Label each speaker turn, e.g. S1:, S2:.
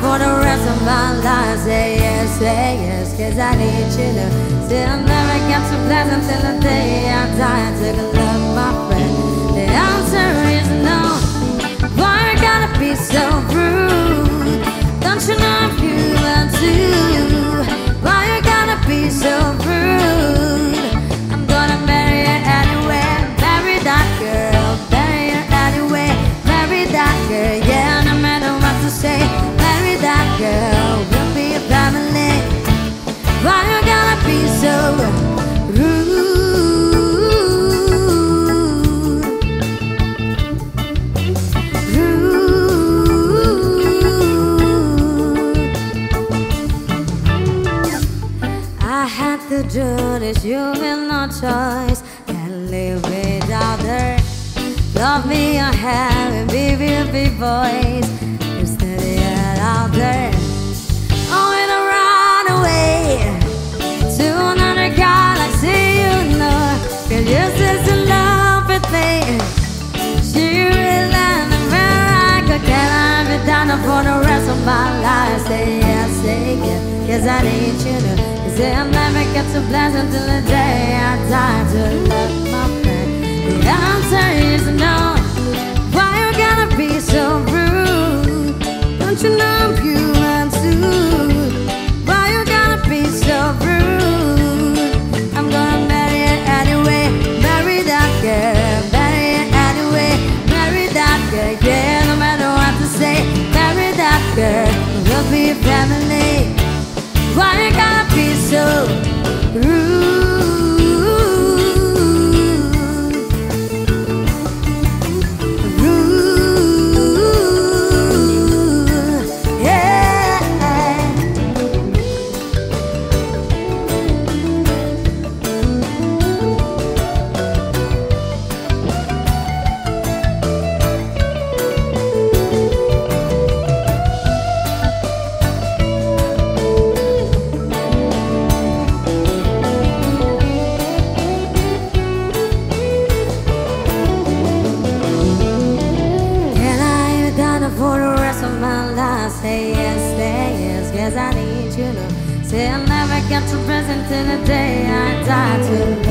S1: for the rest of my life. Say yes, say yes, cause I need you to. Still never get to pleasant till the day To do this, you have no choice. Can't live without her. Love me or have a baby, big voice. You steady it out there. Oh, and I run away to another galaxy, you know. Cause you're just in love with me. She will land where I go. Can I be down for the rest of my life? Say yes, say yes. Cause I need you to. Say I'll never get too blessed until the day I die to love my friend. The answer is no. Why you gotta be so rude? Don't you know you are too? Why you gotta be so rude? I'm gonna marry you anyway. Marry that girl. Marry you anyway. Marry that girl. Yeah, no matter what to say. Marry that girl. We'll be a family. Why you gotta be so Say yes, say yes, cause I need you to. Say I'll never get to present till the day I die to love my